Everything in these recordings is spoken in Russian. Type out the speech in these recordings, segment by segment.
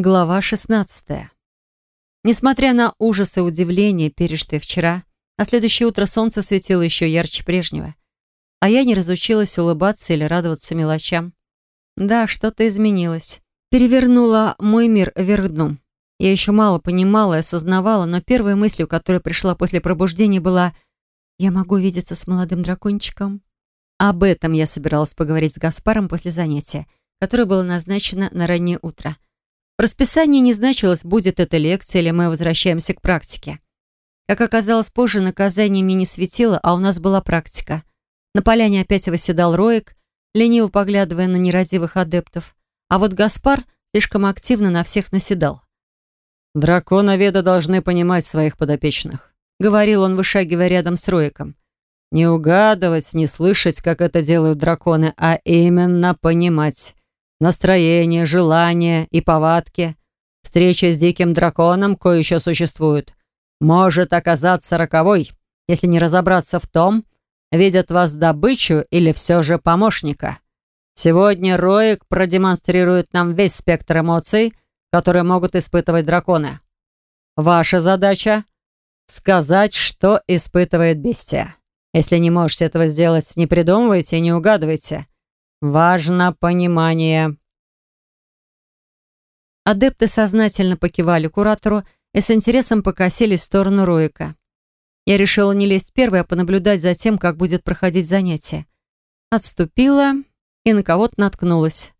Глава 16. Несмотря на ужас и удивление, пережитые вчера, на следующее утро солнце светило еще ярче прежнего. А я не разучилась улыбаться или радоваться мелочам. Да, что-то изменилось. Перевернула мой мир вверх дном. Я еще мало понимала и осознавала, но первой мыслью, которая пришла после пробуждения, была «Я могу видеться с молодым дракончиком». Об этом я собиралась поговорить с Гаспаром после занятия, которое было назначено на раннее утро – в расписании не значилось, будет это лекция или мы возвращаемся к практике. Как оказалось позже, наказание мне не светило, а у нас была практика. На поляне опять восседал Роик, лениво поглядывая на нерадивых адептов. А вот Гаспар слишком активно на всех наседал. «Драконоведы должны понимать своих подопечных», — говорил он, вышагивая рядом с Роиком. «Не угадывать, не слышать, как это делают драконы, а именно понимать настроение, желания и повадки. Встреча с диким драконом, кое еще существует, может оказаться роковой, если не разобраться в том, видят вас добычу или все же помощника. Сегодня Роик продемонстрирует нам весь спектр эмоций, которые могут испытывать драконы. Ваша задача — сказать, что испытывает бестия. Если не можете этого сделать, не придумывайте и не угадывайте — Важно понимание. Адепты сознательно покивали куратору и с интересом покосили в сторону Роика. Я решила не лезть первой, а понаблюдать за тем, как будет проходить занятие. Отступила и на кого-то наткнулась.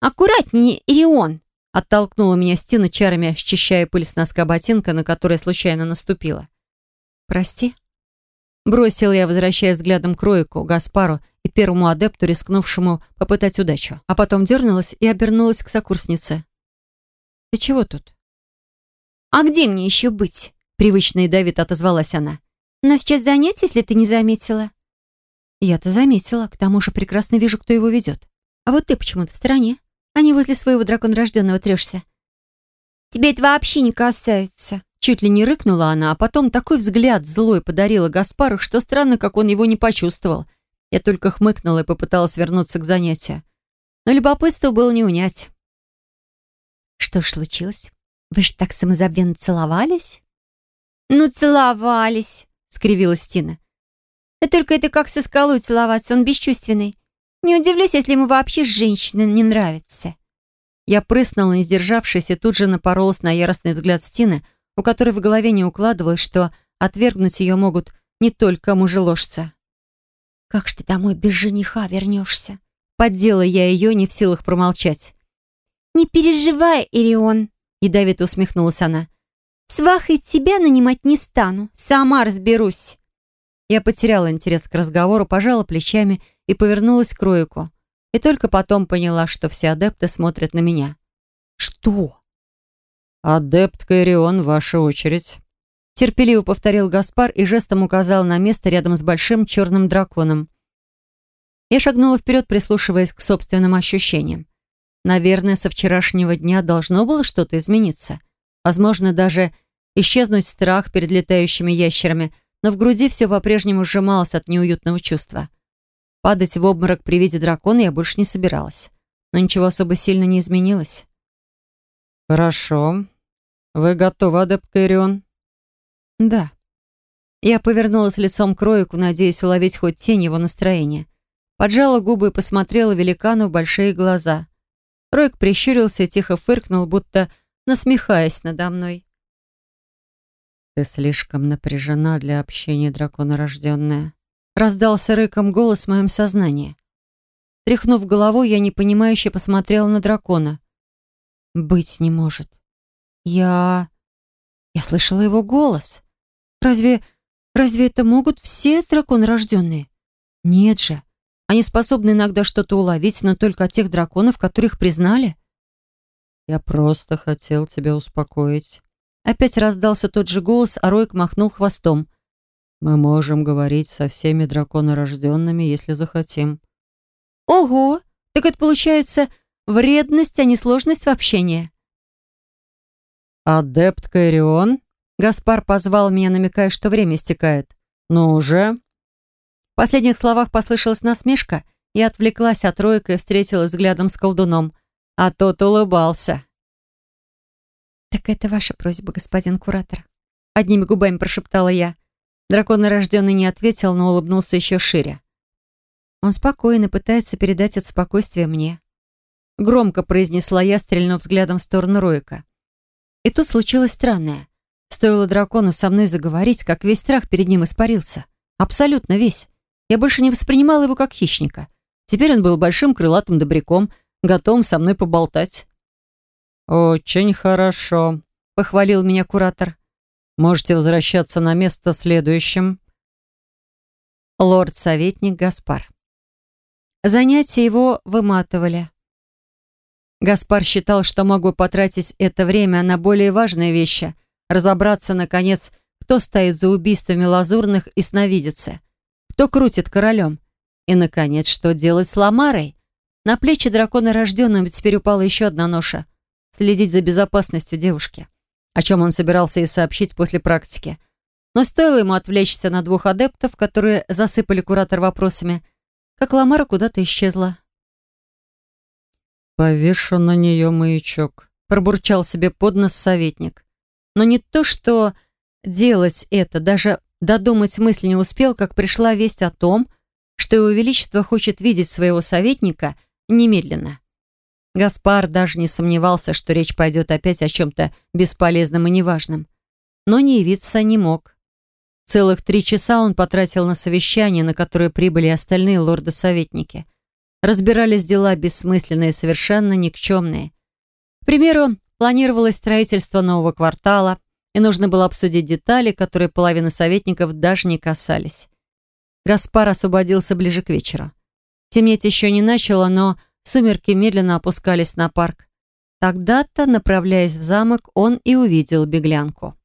«Аккуратнее, Ирион!» Оттолкнула меня Стина чарами, счищая пыль с носка ботинка, на который случайно наступила. «Прости?» Бросила я, возвращая взглядом к Роику, Гаспару и первому адепту, рискнувшему попытать удачу. А потом дернулась и обернулась к сокурснице. «Ты чего тут?» «А где мне еще быть?» Привычно и Давид отозвалась она. «У нас сейчас занятие, если ты не заметила». «Я-то заметила, к тому же прекрасно вижу, кто его ведет. А вот ты почему-то в стороне, а не возле своего дракона рожденного трешься». «Тебя это вообще не касается», Чуть ли не рыкнула она, а потом такой взгляд злой подарила Гаспару, что странно, как он его не почувствовал. Я только хмыкнула и попыталась вернуться к занятию. Но любопытство было не унять. «Что ж случилось? Вы же так самозабвенно целовались?» «Ну, целовались», — скривилась Тина. «Да только это как со скалой целоваться, он бесчувственный. Не удивлюсь, если ему вообще женщина не нравится». Я прыснула, не сдержавшись, и тут же напоролась на яростный взгляд Стины, у которой в голове не укладывалось, что отвергнуть ее могут не только мужеложцы. «Как ж ты домой без жениха вернешься?» Поддела я ее, не в силах промолчать. «Не переживай, Ирион», — ядовито усмехнулась она. «Свахой тебя нанимать не стану, сама разберусь». Я потеряла интерес к разговору, пожала плечами и повернулась к Роику. И только потом поняла, что все адепты смотрят на меня. «Что?» «Адепт Кайрион, ваша очередь», — терпеливо повторил Гаспар и жестом указал на место рядом с большим черным драконом. Я шагнула вперед, прислушиваясь к собственным ощущениям. Наверное, со вчерашнего дня должно было что-то измениться. Возможно, даже исчезнуть страх перед летающими ящерами, но в груди все по-прежнему сжималось от неуютного чувства. Падать в обморок при виде дракона я больше не собиралась. Но ничего особо сильно не изменилось. «Хорошо. Вы готовы, адепт Кэрион?» «Да». Я повернулась лицом к Роику, надеясь уловить хоть тень его настроения. Поджала губы и посмотрела великану в большие глаза. Роик прищурился и тихо фыркнул, будто насмехаясь надо мной. «Ты слишком напряжена для общения, драконорожденная», раздался рыком голос в моем сознании. Тряхнув головой, я непонимающе посмотрела на дракона. «Быть не может. Я... Я слышала его голос. Разве... Разве это могут все драконорожденные? Нет же. Они способны иногда что-то уловить, но только от тех драконов, которых признали. Я просто хотел тебя успокоить. Опять раздался тот же голос, а Ройк махнул хвостом. Мы можем говорить со всеми драконорожденными, если захотим. Ого! Так это получается вредность, а не сложность в общении. «Адепт Кайрион?» Гаспар позвал меня, намекая, что время истекает. «Ну уже?» В последних словах послышалась насмешка. Я отвлеклась от Ройка и встретилась взглядом с колдуном. А тот улыбался. «Так это ваша просьба, господин куратор», — одними губами прошептала я. Дракон рожденный не ответил, но улыбнулся еще шире. Он спокойно пытается передать это спокойствие мне. Громко произнесла я, стрельнув взглядом в сторону Роика. И тут случилось странное. Стоило дракону со мной заговорить, как весь страх перед ним испарился. Абсолютно весь. Я больше не воспринимала его как хищника. Теперь он был большим крылатым добряком, готовым со мной поболтать. «Очень хорошо», — похвалил меня куратор. «Можете возвращаться на место следующим». Лорд-советник Гаспар. Занятия его выматывали. Гаспар считал, что мог бы потратить это время на более важные вещи, разобраться, наконец, кто стоит за убийствами лазурных и сновидицы, кто крутит королем, и, наконец, что делать с Ламарой. На плечи дракона рожденного теперь упала еще одна ноша — следить за безопасностью девушки, о чем он собирался и сообщить после практики. Но стоило ему отвлечься на двух адептов, которые засыпали куратор вопросами, как Ламара куда-то исчезла. «Повешу на нее маячок», — пробурчал себе под нос советник. Но не то, что делать это, даже додумать мысли не успел, как пришла весть о том, что его величество хочет видеть своего советника немедленно. Гаспар даже не сомневался, что речь пойдет опять о чем-то бесполезном и неважном. Но не явиться не мог. Целых три часа он потратил на совещание, на которое прибыли остальные лорды-советники. Разбирались дела бессмысленные, совершенно никчемные. К примеру, планировалось строительство нового квартала, и нужно было обсудить детали, которые половина советников даже не касались. Гаспар освободился ближе к вечеру. Темнеть еще не начало, но сумерки медленно опускались на парк. Тогда-то, направляясь в замок, он и увидел беглянку.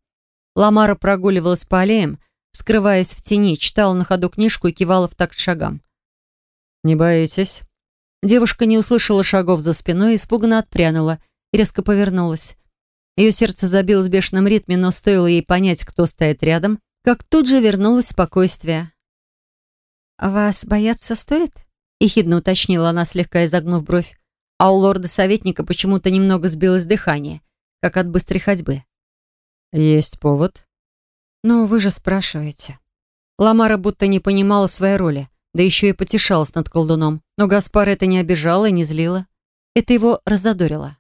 Ламара прогуливалась по аллеям, скрываясь в тени, читала на ходу книжку и кивала в такт шагам. «Не боитесь?» Девушка не услышала шагов за спиной, испуганно отпрянула и резко повернулась. Ее сердце забилось в бешеном ритме, но стоило ей понять, кто стоит рядом, как тут же вернулось спокойствие. «А «Вас бояться стоит?» — ехидно уточнила она, слегка изогнув бровь. А у лорда-советника почему-то немного сбилось дыхание, как от быстрой ходьбы. «Есть повод?» «Ну, вы же спрашиваете». Ламара будто не понимала своей роли, да еще и потешалась над колдуном. Но Гаспар это не обижало и не злило. Это его разодорило.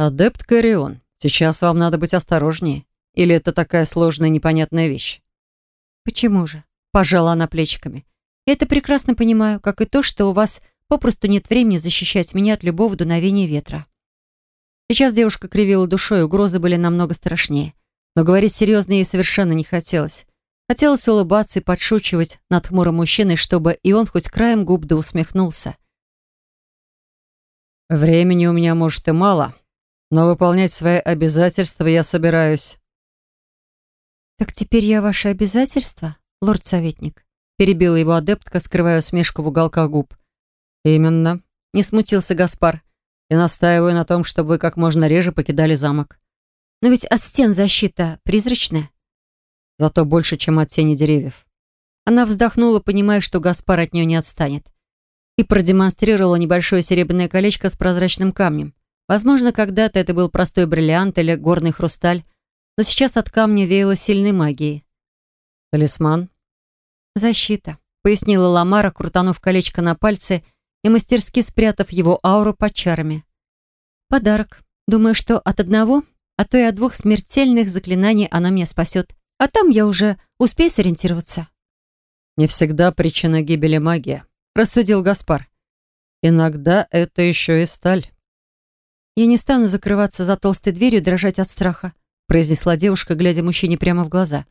«Адепт Карион, сейчас вам надо быть осторожнее. Или это такая сложная непонятная вещь?» «Почему же?» — пожала она плечиками. «Я это прекрасно понимаю, как и то, что у вас попросту нет времени защищать меня от любого дуновения ветра». Сейчас девушка кривила душой, угрозы были намного страшнее. Но говорить серьезно ей совершенно не хотелось. Хотелось улыбаться и подшучивать над хмурым мужчиной, чтобы и он хоть краем губ да усмехнулся. «Времени у меня, может, и мало, но выполнять свои обязательства я собираюсь». «Так теперь я ваше обязательство, лорд-советник?» перебила его адептка, скрывая усмешку в уголках губ. «Именно», — не смутился Гаспар. «И настаиваю на том, чтобы вы как можно реже покидали замок». Но ведь от стен защита призрачная. Зато больше, чем от тени деревьев. Она вздохнула, понимая, что Гаспар от нее не отстанет. И продемонстрировала небольшое серебряное колечко с прозрачным камнем. Возможно, когда-то это был простой бриллиант или горный хрусталь, но сейчас от камня веяло сильной магией. «Талисман?» «Защита», — пояснила Ламара, крутанув колечко на пальце и мастерски спрятав его ауру под чарами. «Подарок. Думаю, что от одного а то и от двух смертельных заклинаний оно меня спасет. А там я уже успею сориентироваться. «Не всегда причина гибели магия», — рассудил Гаспар. «Иногда это еще и сталь». «Я не стану закрываться за толстой дверью и дрожать от страха», — произнесла девушка, глядя мужчине прямо в глаза.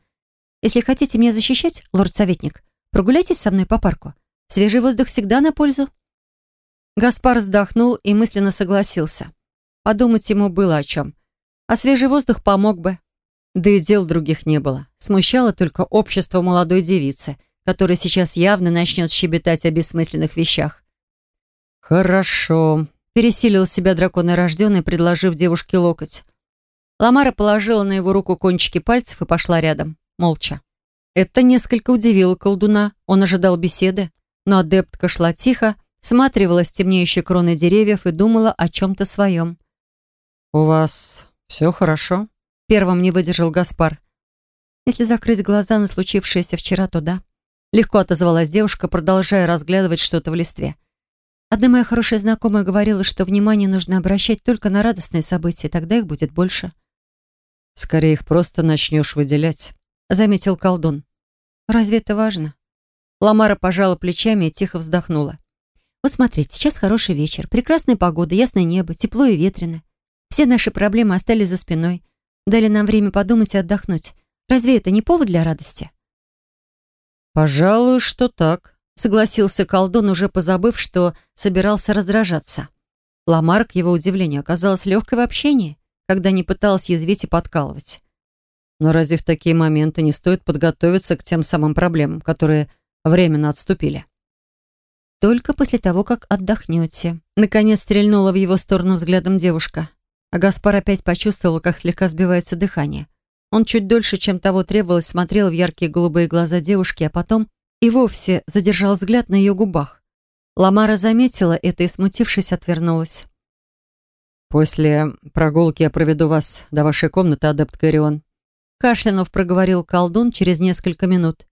«Если хотите меня защищать, лорд-советник, прогуляйтесь со мной по парку. Свежий воздух всегда на пользу». Гаспар вздохнул и мысленно согласился. Подумать ему было о чем а свежий воздух помог бы. Да и дел других не было. Смущало только общество молодой девицы, которая сейчас явно начнет щебетать о бессмысленных вещах. «Хорошо», — пересилил себя драконорожденный, предложив девушке локоть. Ламара положила на его руку кончики пальцев и пошла рядом, молча. Это несколько удивило колдуна, он ожидал беседы, но адептка шла тихо, всматривалась в темнеющие кроны деревьев и думала о чем-то своем. «У вас Все хорошо. Первым не выдержал Гаспар. Если закрыть глаза на случившееся вчера, то да. Легко отозвалась девушка, продолжая разглядывать что-то в листве. Одна моя хорошая знакомая говорила, что внимание нужно обращать только на радостные события, тогда их будет больше. Скорее их просто начнешь выделять, заметил колдун. Разве это важно? Ламара пожала плечами и тихо вздохнула. Вот смотрите, сейчас хороший вечер, прекрасная погода, ясное небо, тепло и ветрено. Все наши проблемы остались за спиной. Дали нам время подумать и отдохнуть. Разве это не повод для радости? «Пожалуй, что так», — согласился колдун, уже позабыв, что собирался раздражаться. Ламар, к его удивлению, оказалась легкой в общении, когда не пыталась язвить и подкалывать. Но разве в такие моменты не стоит подготовиться к тем самым проблемам, которые временно отступили? «Только после того, как отдохнете», — наконец стрельнула в его сторону взглядом девушка. А Гаспар опять почувствовал, как слегка сбивается дыхание. Он чуть дольше, чем того требовалось, смотрел в яркие голубые глаза девушки, а потом и вовсе задержал взгляд на ее губах. Ламара заметила это и, смутившись, отвернулась. «После прогулки я проведу вас до вашей комнаты, адепт Кэрион», Кашлянув проговорил колдун через несколько минут.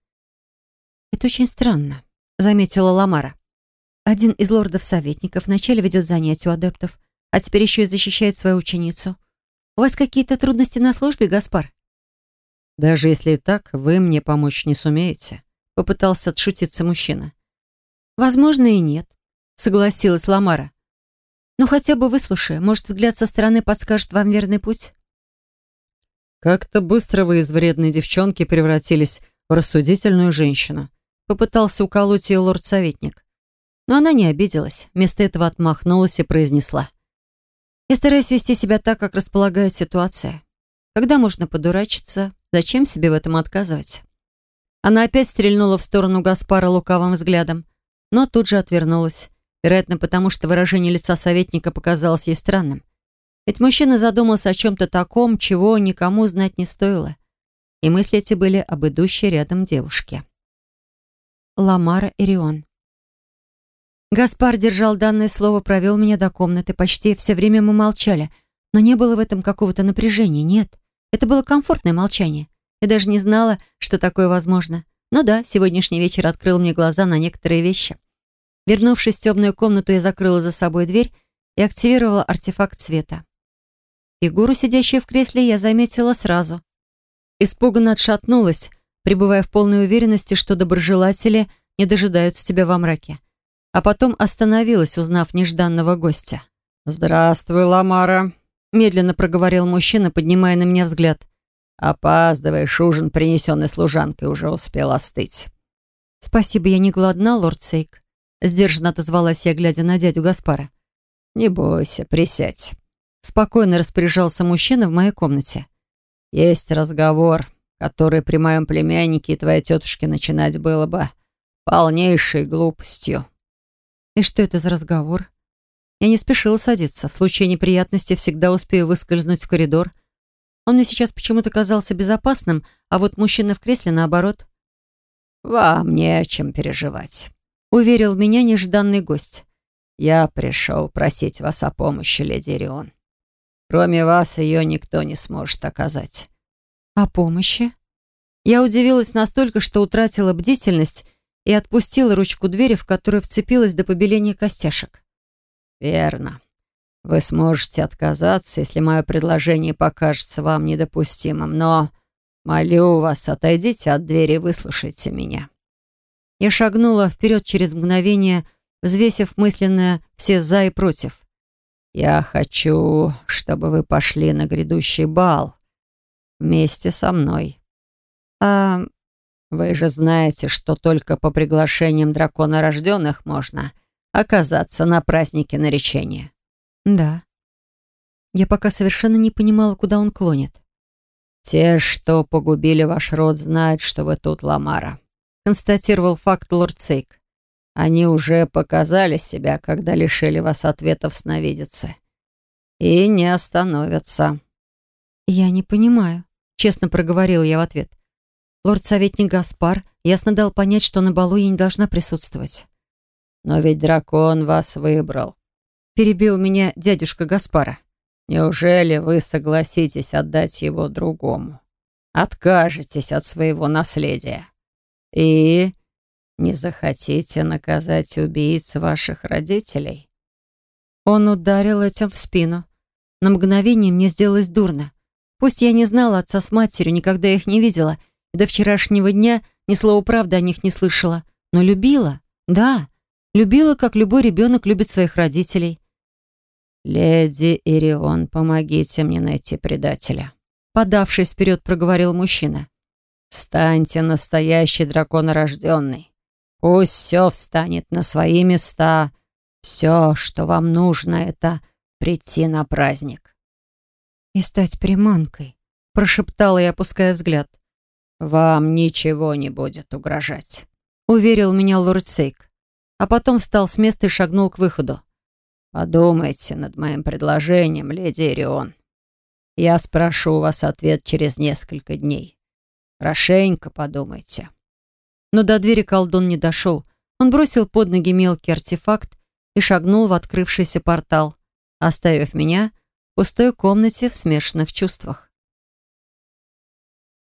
«Это очень странно», — заметила Ламара. «Один из лордов-советников вначале ведет занятия у адептов, а теперь еще и защищает свою ученицу. У вас какие-то трудности на службе, Гаспар?» «Даже если и так, вы мне помочь не сумеете», — попытался отшутиться мужчина. «Возможно, и нет», — согласилась Ламара. «Но хотя бы выслушай, может, взгляд со стороны подскажет вам верный путь?» «Как-то быстро вы из вредной девчонки превратились в рассудительную женщину», — попытался уколоть ее лорд-советник. Но она не обиделась, вместо этого отмахнулась и произнесла. «Я стараюсь вести себя так, как располагает ситуация. Когда можно подурачиться, Зачем себе в этом отказывать? Она опять стрельнула в сторону Гаспара лукавым взглядом, но тут же отвернулась. Вероятно, потому что выражение лица советника показалось ей странным. Ведь мужчина задумался о чем-то таком, чего никому знать не стоило. И мысли эти были об идущей рядом девушке. Ламара Ирион. Гаспар держал данное слово, провел меня до комнаты. Почти все время мы молчали, но не было в этом какого-то напряжения, нет. Это было комфортное молчание. Я даже не знала, что такое возможно. Но да, сегодняшний вечер открыл мне глаза на некоторые вещи. Вернувшись в темную комнату, я закрыла за собой дверь и активировала артефакт света. Фигуру, сидящую в кресле, я заметила сразу. Испуганно отшатнулась, пребывая в полной уверенности, что доброжелатели не дожидаются тебя во мраке. А потом остановилась, узнав нежданного гостя. «Здравствуй, Ламара», медленно проговорил мужчина, поднимая на меня взгляд. «Опаздываешь, ужин, принесенный служанкой, уже успел остыть». «Спасибо, я не голодна, лорд Сейк», — сдержанно отозвалась я, глядя на дядю Гаспара. «Не бойся, присядь». Спокойно распоряжался мужчина в моей комнате. «Есть разговор, который при моем племяннике и твоей тетушке начинать было бы полнейшей глупостью». «И что это за разговор?» Я не спешила садиться. В случае неприятности всегда успею выскользнуть в коридор. Он мне сейчас почему-то казался безопасным, а вот мужчина в кресле наоборот. «Вам не о чем переживать», — уверил меня нежданный гость. «Я пришел просить вас о помощи, леди Рион. Кроме вас ее никто не сможет оказать». «О помощи?» Я удивилась настолько, что утратила бдительность и отпустила ручку двери, в которую вцепилась до побеления костяшек. «Верно. Вы сможете отказаться, если мое предложение покажется вам недопустимым, но, молю вас, отойдите от двери и выслушайте меня». Я шагнула вперед через мгновение, взвесив мысленно все «за» и «против». «Я хочу, чтобы вы пошли на грядущий бал вместе со мной». «А вы же знаете, что только по приглашениям дракона рожденных можно...» оказаться на празднике наречения. Да. Я пока совершенно не понимала, куда он клонит. Те, что погубили ваш род, знают, что вы тут, Ламара. Констатировал факт лорд Сейк. Они уже показали себя, когда лишили вас ответов сновидицы. И не остановятся. Я не понимаю, честно проговорил я в ответ. Лорд-советник Гаспар ясно дал понять, что на балу я не должна присутствовать. «Но ведь дракон вас выбрал», — перебил меня дядюшка Гаспара. Неужели вы согласитесь отдать его другому? Откажетесь от своего наследия? И не захотите наказать убийц ваших родителей?» Он ударил этим в спину. На мгновение мне сделалось дурно. Пусть я не знала отца с матерью, никогда их не видела, и до вчерашнего дня ни слова правды о них не слышала, но любила, да, любила, как любой ребенок любит своих родителей. «Леди Ирион, помогите мне найти предателя», подавшись вперед, проговорил мужчина. «Станьте настоящий драконорожденный. Пусть все встанет на свои места. Все, что вам нужно, это прийти на праздник». «И стать приманкой», прошептала я, опуская взгляд. «Вам ничего не будет угрожать», уверил меня лорд Сейк. А потом встал с места и шагнул к выходу. Подумайте над моим предложением, леди Ирион. Я спрошу у вас ответ через несколько дней. Хорошенько подумайте. Но до двери колдун не дошел. Он бросил под ноги мелкий артефакт и шагнул в открывшийся портал, оставив меня в пустой комнате в смешанных чувствах.